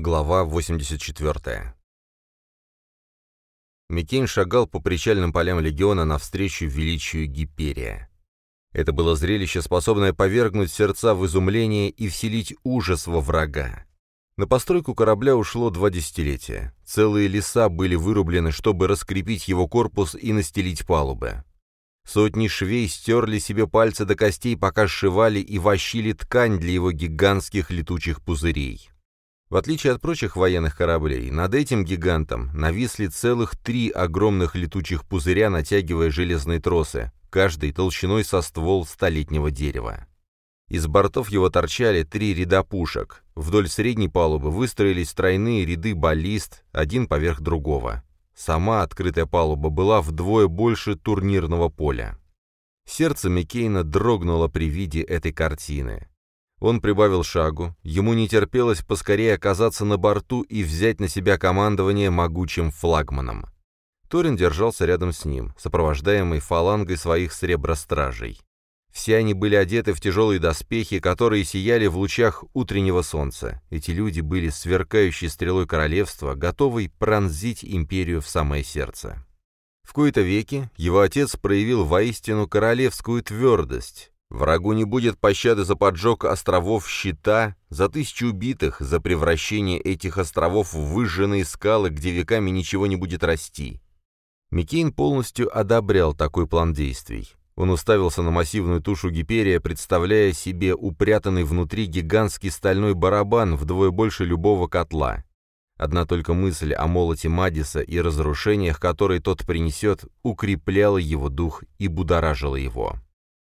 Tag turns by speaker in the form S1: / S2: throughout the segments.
S1: Глава 84. Микейн шагал по причальным полям легиона навстречу величию Гиперия. Это было зрелище, способное повергнуть сердца в изумление и вселить ужас во врага. На постройку корабля ушло два десятилетия. Целые леса были вырублены, чтобы раскрепить его корпус и настелить палубы. Сотни швей стерли себе пальцы до костей, пока сшивали и вощили ткань для его гигантских летучих пузырей. В отличие от прочих военных кораблей, над этим гигантом нависли целых три огромных летучих пузыря, натягивая железные тросы, каждый толщиной со ствол столетнего дерева. Из бортов его торчали три ряда пушек. Вдоль средней палубы выстроились тройные ряды баллист, один поверх другого. Сама открытая палуба была вдвое больше турнирного поля. Сердце Миккейна дрогнуло при виде этой картины. Он прибавил шагу, ему не терпелось поскорее оказаться на борту и взять на себя командование могучим флагманом. Торин держался рядом с ним, сопровождаемый фалангой своих сребростражей. Все они были одеты в тяжелые доспехи, которые сияли в лучах утреннего солнца. Эти люди были сверкающей стрелой королевства, готовой пронзить империю в самое сердце. В кои-то веки его отец проявил воистину королевскую твердость, Врагу не будет пощады за поджог островов Щита, за тысячи убитых, за превращение этих островов в выжженные скалы, где веками ничего не будет расти. Микейн полностью одобрял такой план действий. Он уставился на массивную тушу Гиперия, представляя себе упрятанный внутри гигантский стальной барабан вдвое больше любого котла. Одна только мысль о молоте Мадиса и разрушениях, которые тот принесет, укрепляла его дух и будоражила его.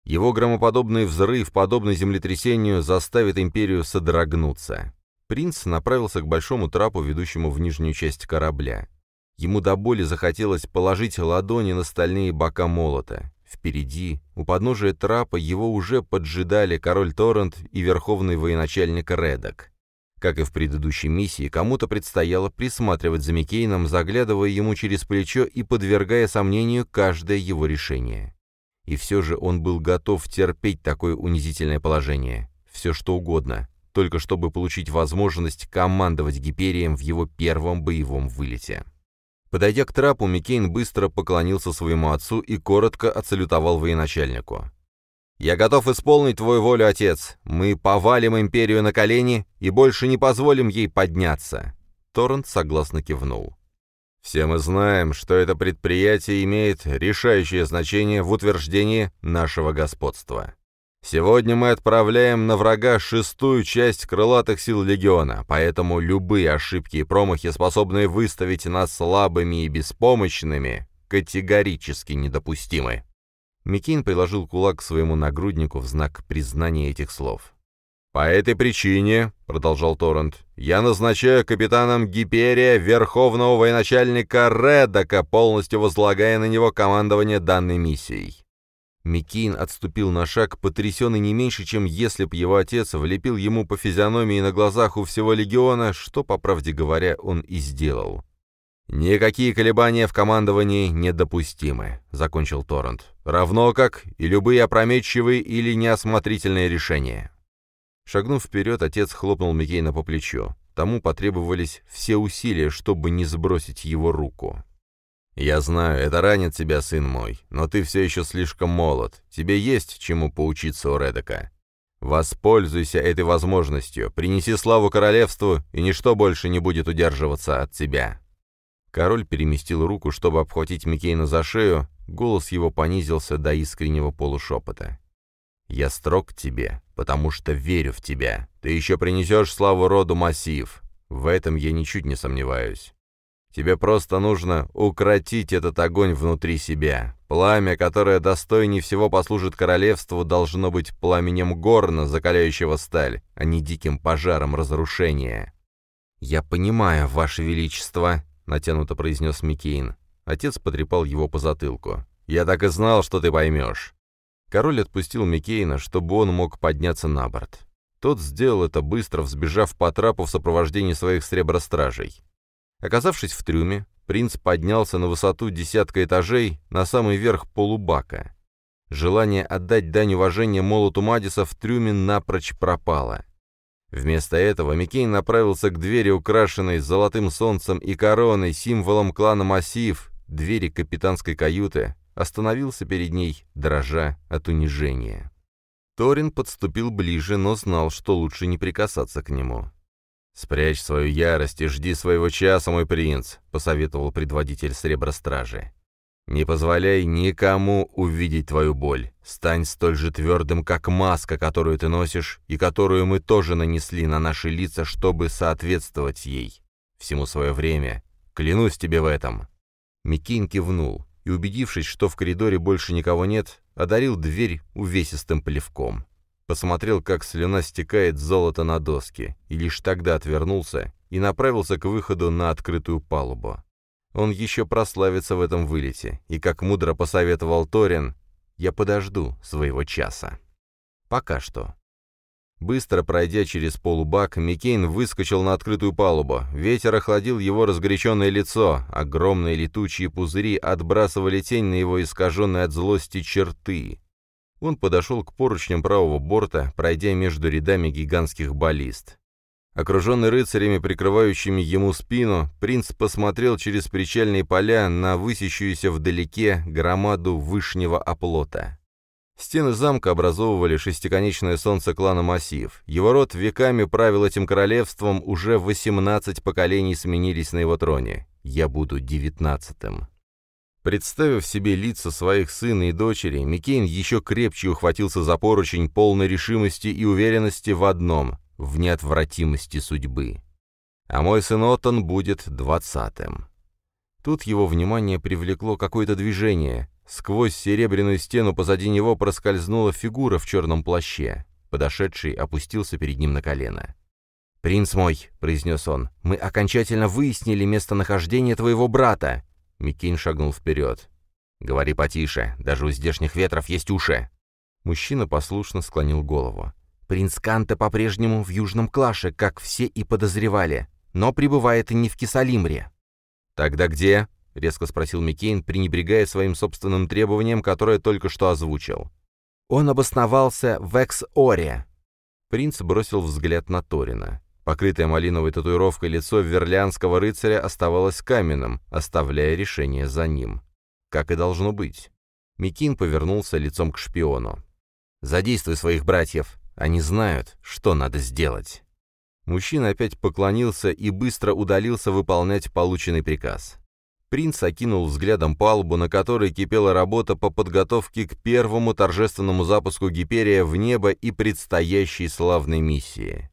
S1: Его громоподобный взрыв, подобный землетрясению, заставит империю содрогнуться. Принц направился к большому трапу, ведущему в нижнюю часть корабля. Ему до боли захотелось положить ладони на стальные бока молота. Впереди, у подножия трапа, его уже поджидали король Торрент и верховный военачальник Редок. Как и в предыдущей миссии, кому-то предстояло присматривать за Микейном, заглядывая ему через плечо и подвергая сомнению каждое его решение. И все же он был готов терпеть такое унизительное положение. Все что угодно, только чтобы получить возможность командовать Гиперием в его первом боевом вылете. Подойдя к трапу, Микейн быстро поклонился своему отцу и коротко отсалютовал военачальнику. «Я готов исполнить твою волю, отец. Мы повалим империю на колени и больше не позволим ей подняться». Торрент согласно кивнул. Все мы знаем, что это предприятие имеет решающее значение в утверждении нашего господства. Сегодня мы отправляем на врага шестую часть крылатых сил легиона, поэтому любые ошибки и промахи, способные выставить нас слабыми и беспомощными, категорически недопустимы. Микин приложил кулак к своему нагруднику в знак признания этих слов. «По этой причине», — продолжал Торрент, — «я назначаю капитаном Гиперия верховного военачальника Редока, полностью возлагая на него командование данной миссией». Микин отступил на шаг, потрясенный не меньше, чем если б его отец влепил ему по физиономии на глазах у всего легиона, что, по правде говоря, он и сделал. «Никакие колебания в командовании недопустимы», — закончил Торрент. «Равно как и любые опрометчивые или неосмотрительные решения». Шагнув вперед, отец хлопнул Микейна по плечу. Тому потребовались все усилия, чтобы не сбросить его руку. «Я знаю, это ранит тебя, сын мой, но ты все еще слишком молод. Тебе есть чему поучиться у Редека. Воспользуйся этой возможностью, принеси славу королевству, и ничто больше не будет удерживаться от тебя». Король переместил руку, чтобы обхватить Микейна за шею, голос его понизился до искреннего полушепота. «Я строг к тебе, потому что верю в тебя. Ты еще принесешь славу роду массив. В этом я ничуть не сомневаюсь. Тебе просто нужно укротить этот огонь внутри себя. Пламя, которое достойней всего послужит королевству, должно быть пламенем горна, закаляющего сталь, а не диким пожаром разрушения». «Я понимаю, Ваше Величество», — натянуто произнес Микейн. Отец потрепал его по затылку. «Я так и знал, что ты поймешь. Король отпустил Микейна, чтобы он мог подняться на борт. Тот сделал это быстро, взбежав по трапу в сопровождении своих сребростражей. Оказавшись в трюме, принц поднялся на высоту десятка этажей на самый верх полубака. Желание отдать дань уважения молоту Мадиса в трюме напрочь пропало. Вместо этого Микейн направился к двери, украшенной золотым солнцем и короной, символом клана Массив, двери капитанской каюты, остановился перед ней, дрожа от унижения. Торин подступил ближе, но знал, что лучше не прикасаться к нему. «Спрячь свою ярость и жди своего часа, мой принц», — посоветовал предводитель Сребростражи. «Не позволяй никому увидеть твою боль. Стань столь же твердым, как маска, которую ты носишь, и которую мы тоже нанесли на наши лица, чтобы соответствовать ей. Всему свое время. Клянусь тебе в этом». Микин кивнул и, убедившись, что в коридоре больше никого нет, одарил дверь увесистым плевком. Посмотрел, как слюна стекает золото на доски, и лишь тогда отвернулся и направился к выходу на открытую палубу. Он еще прославится в этом вылете, и, как мудро посоветовал Торин, я подожду своего часа. Пока что. Быстро пройдя через полубак, Микейн выскочил на открытую палубу. Ветер охладил его разгоряченное лицо. Огромные летучие пузыри отбрасывали тень на его искаженные от злости черты. Он подошел к поручням правого борта, пройдя между рядами гигантских баллист. Окруженный рыцарями, прикрывающими ему спину, принц посмотрел через причальные поля на высящуюся вдалеке громаду вышнего оплота. Стены замка образовывали шестиконечное солнце клана Массив. Его род веками правил этим королевством, уже 18 поколений сменились на его троне. Я буду девятнадцатым. Представив себе лица своих сына и дочери, Микейн еще крепче ухватился за поручень полной решимости и уверенности в одном — в неотвратимости судьбы. А мой сын Оттон будет двадцатым. Тут его внимание привлекло какое-то движение. Сквозь серебряную стену позади него проскользнула фигура в черном плаще. Подошедший опустился перед ним на колено. «Принц мой», — произнес он, — «мы окончательно выяснили местонахождение твоего брата». Микин шагнул вперед. «Говори потише, даже у здешних ветров есть уши». Мужчина послушно склонил голову. «Принц Канта по-прежнему в Южном Клаше, как все и подозревали, но пребывает не в Кисалимре». «Тогда где?» — резко спросил Миккейн, пренебрегая своим собственным требованием, которое только что озвучил. «Он обосновался в Экс-Оре». Принц бросил взгляд на Торина. Покрытое малиновой татуировкой лицо верлянского рыцаря оставалось каменным, оставляя решение за ним. Как и должно быть. Микин повернулся лицом к шпиону. «Задействуй своих братьев. Они знают, что надо сделать». Мужчина опять поклонился и быстро удалился выполнять полученный приказ. Принц окинул взглядом палубу, на которой кипела работа по подготовке к первому торжественному запуску Гиперия в небо и предстоящей славной миссии.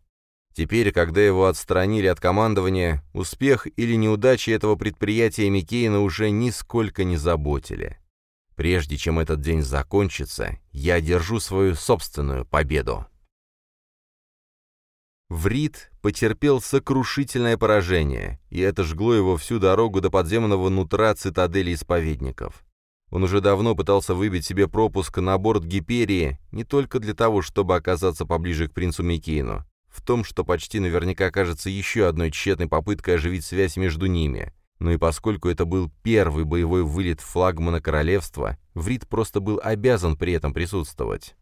S1: Теперь, когда его отстранили от командования, успех или неудачи этого предприятия Микейна уже нисколько не заботили. Прежде чем этот день закончится, я одержу свою собственную победу. Врит потерпел сокрушительное поражение, и это жгло его всю дорогу до подземного нутра цитадели исповедников. Он уже давно пытался выбить себе пропуск на борт Гиперии, не только для того, чтобы оказаться поближе к принцу Микейну, в том, что почти наверняка окажется еще одной тщетной попыткой оживить связь между ними. Но и поскольку это был первый боевой вылет флагмана королевства, Врит просто был обязан при этом присутствовать.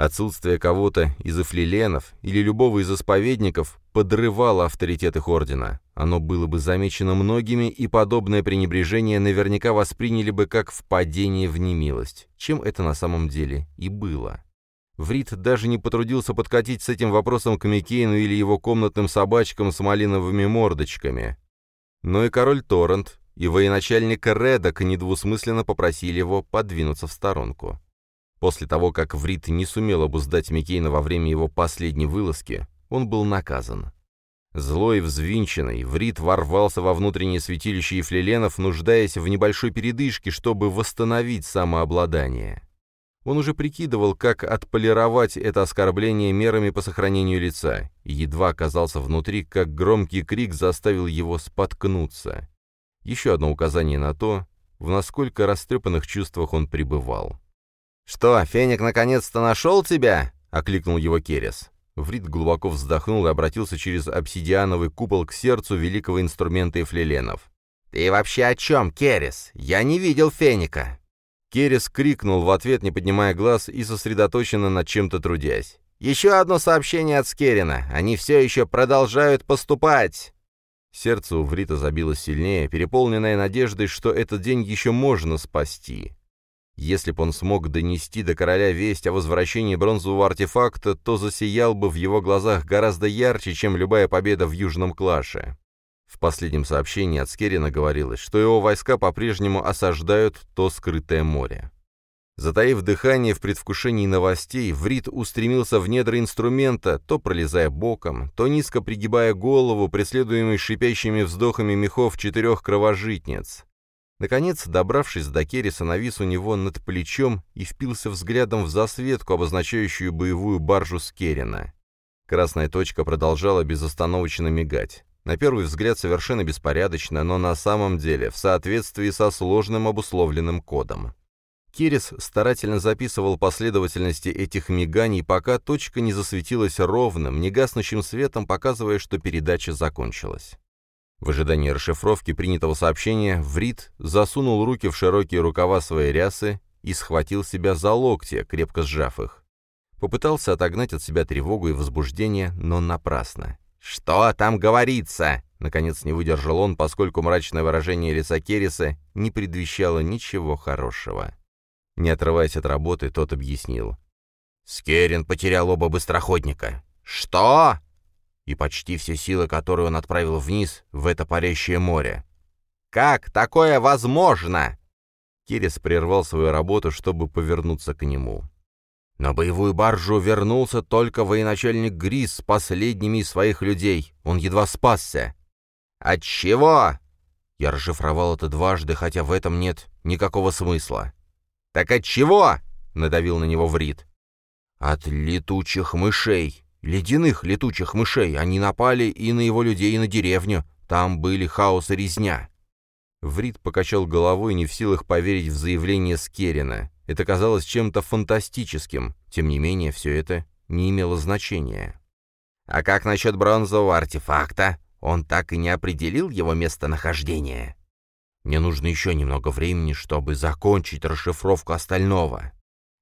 S1: Отсутствие кого-то из эфлиленов или любого из исповедников подрывало авторитет их ордена. Оно было бы замечено многими, и подобное пренебрежение наверняка восприняли бы как впадение в немилость, чем это на самом деле и было. Врит даже не потрудился подкатить с этим вопросом к Микейну или его комнатным собачкам с малиновыми мордочками. Но и король Торрент, и военачальник Редок недвусмысленно попросили его подвинуться в сторонку. После того, как Врит не сумел обуздать Микейна во время его последней вылазки, он был наказан. Злой и взвинченный, Врит ворвался во внутреннее святилище Ефлеленов, нуждаясь в небольшой передышке, чтобы восстановить самообладание. Он уже прикидывал, как отполировать это оскорбление мерами по сохранению лица, и едва оказался внутри, как громкий крик заставил его споткнуться. Еще одно указание на то, в насколько растрепанных чувствах он пребывал. «Что, Феник наконец-то нашел тебя?» — окликнул его Керес. Врит глубоко вздохнул и обратился через обсидиановый купол к сердцу великого инструмента эфлеленов. «Ты вообще о чем, Керес? Я не видел Феника!» Керес крикнул в ответ, не поднимая глаз и сосредоточенно над чем-то трудясь.
S2: Еще одно сообщение от Скерина. Они все еще продолжают поступать!»
S1: Сердце у Врита забилось сильнее, переполненное надеждой, что этот день еще можно спасти. Если бы он смог донести до короля весть о возвращении бронзового артефакта, то засиял бы в его глазах гораздо ярче, чем любая победа в Южном Клаше. В последнем сообщении от Скерина говорилось, что его войска по-прежнему осаждают то скрытое море. Затаив дыхание в предвкушении новостей, Врит устремился в недра инструмента, то пролезая боком, то низко пригибая голову, преследуемый шипящими вздохами мехов четырех кровожитниц. Наконец, добравшись до Керриса, навис у него над плечом и впился взглядом в засветку, обозначающую боевую баржу Скерина. Красная точка продолжала безостановочно мигать. На первый взгляд совершенно беспорядочно, но на самом деле в соответствии со сложным обусловленным кодом. Кирис старательно записывал последовательности этих миганий, пока точка не засветилась ровным, негаснущим светом, показывая, что передача закончилась. В ожидании расшифровки принятого сообщения Врит засунул руки в широкие рукава своей рясы и схватил себя за локти, крепко сжав их. Попытался отогнать от себя тревогу и возбуждение, но напрасно.
S2: «Что там говорится?» Наконец не выдержал он, поскольку мрачное выражение лица Керриса не предвещало ничего хорошего.
S1: Не отрываясь от работы, тот объяснил.
S2: «Скерин потерял оба быстроходника». «Что?» И почти все силы, которые он отправил вниз, в это парящее море. «Как такое возможно?»
S1: Кирис прервал свою работу, чтобы повернуться к нему.
S2: На боевую баржу вернулся только военачальник Грис с последними из своих людей. Он едва спасся. «От чего?» Я расшифровал это дважды, хотя в этом нет никакого смысла. «Так от чего?» — надавил на него Врит. «От летучих мышей», Ледяных летучих мышей. Они напали и на его людей, и на деревню. Там были хаос и резня.
S1: Врид покачал головой, не в силах поверить в заявление Скерина. Это казалось чем-то фантастическим. Тем не менее, все это не имело значения.
S2: «А как насчет бронзового артефакта? Он так и не определил его местонахождение?»
S1: «Мне нужно еще немного времени, чтобы закончить расшифровку остального».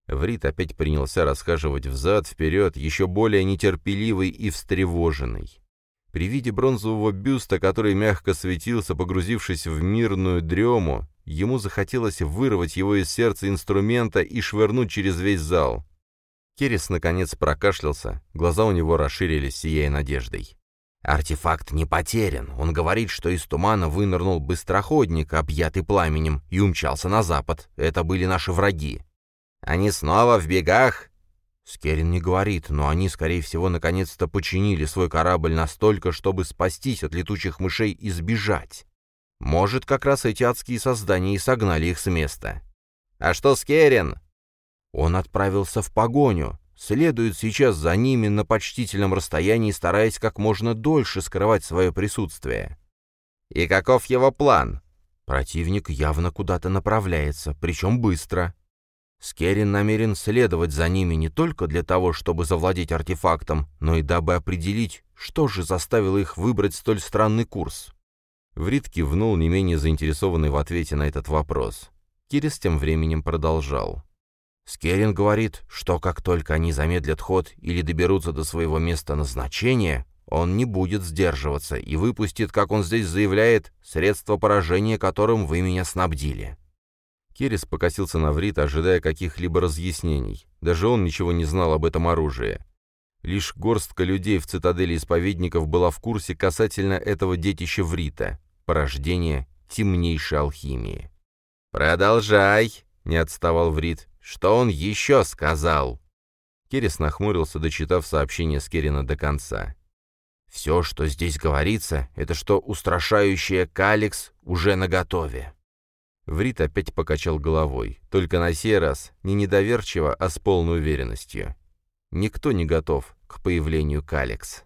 S1: Врит опять принялся расхаживать взад-вперед, еще более нетерпеливый и встревоженный. При виде бронзового бюста, который мягко светился, погрузившись в мирную дрему, ему захотелось вырвать его из сердца инструмента и швырнуть через весь зал. Керес, наконец, прокашлялся, глаза у него расширились, сияя надеждой.
S2: «Артефакт не потерян. Он говорит, что из тумана вынырнул быстроходник, объятый пламенем, и умчался на запад. Это были наши враги. Они снова в бегах?»
S1: Скерин не говорит, но они, скорее всего, наконец-то починили свой корабль настолько, чтобы спастись от летучих мышей и сбежать. Может, как раз эти адские создания и согнали их с места.
S2: «А что Скерин?»
S1: Он отправился в погоню, следует сейчас за ними на почтительном расстоянии, стараясь как можно дольше скрывать свое присутствие.
S2: «И каков его план?»
S1: Противник явно куда-то направляется, причем быстро. Скерин намерен следовать за ними не только для того, чтобы завладеть артефактом, но и дабы определить, что же заставило их выбрать столь странный курс. Врит кивнул, не менее заинтересованный в ответе на этот вопрос. Кирис тем временем продолжал. Скерин говорит, что как только они замедлят ход или доберутся до своего места назначения, он не будет сдерживаться и выпустит, как он здесь заявляет, средство поражения, которым вы меня снабдили. Керес покосился на Врит, ожидая каких-либо разъяснений. Даже он ничего не знал об этом оружии. Лишь горстка людей в цитадели исповедников была в курсе касательно этого детища Врита, порождения темнейшей алхимии.
S2: «Продолжай!» — не отставал Врит. «Что он еще сказал?»
S1: Керес нахмурился, дочитав сообщение Скерина до конца.
S2: «Все, что здесь говорится, это что устрашающая Каликс уже наготове».
S1: Врит опять покачал головой, только на сей раз не недоверчиво, а с полной уверенностью. Никто не готов к появлению Калекс.